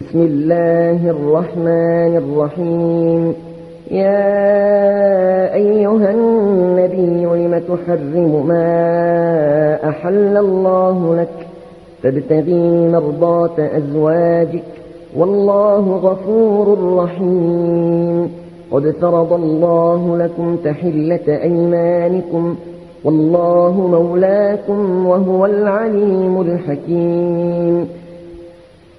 بسم الله الرحمن الرحيم. يا أيها النبي لم تحرم ما أحل الله لك؟ تبتغي مرضات أزواجك. والله غفور رحيم. قد فرض الله لكم تحلة أيمانكم. والله مولاكم وهو العليم الحكيم.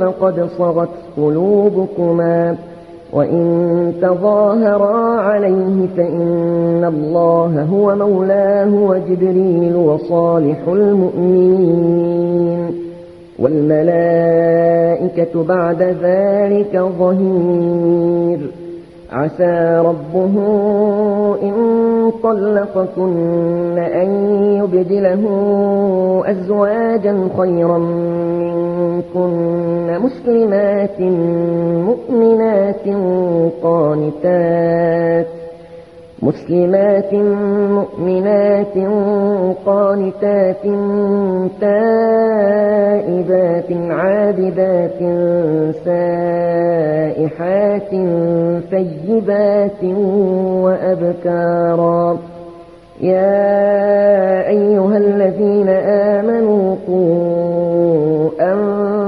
فقد صغت قلوبكما وإن تظاهرا عليه فإن الله هو مولاه وجبريل وصالح المؤمنين والملائكة بعد ذلك ظهير عسى ربه إن طلقكن أن يبدله أزواجا خيرا منكن مسلمات مؤمنات قانتات مسلمات مؤمنات قانتات تائبات عابدات سائحات ثيبات وأبكارا يا أيها الذين آمنوا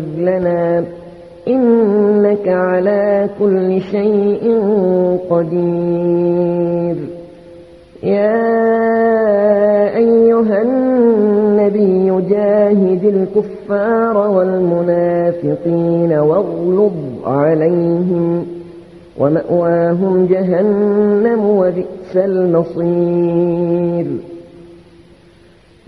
واغفر لنا إنك على كل شيء قدير. يا أيها النبي جاهد الكفار والمنافقين واغلظ عليهم ومأواهم جهنم وبئس المصير.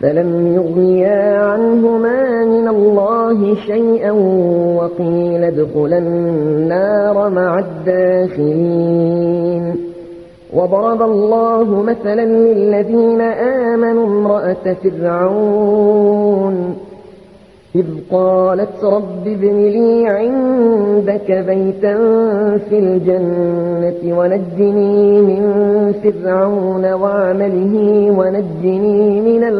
فلم يغنيا عنهما من الله شيئا وقيل ادخلا النار مع الداخلين وضرب الله مثلا للذين آمنوا امرأة فرعون إذ قالت رب ابن لي عندك بيتا في الجنة ونجني من فرعون وعمله ونجني من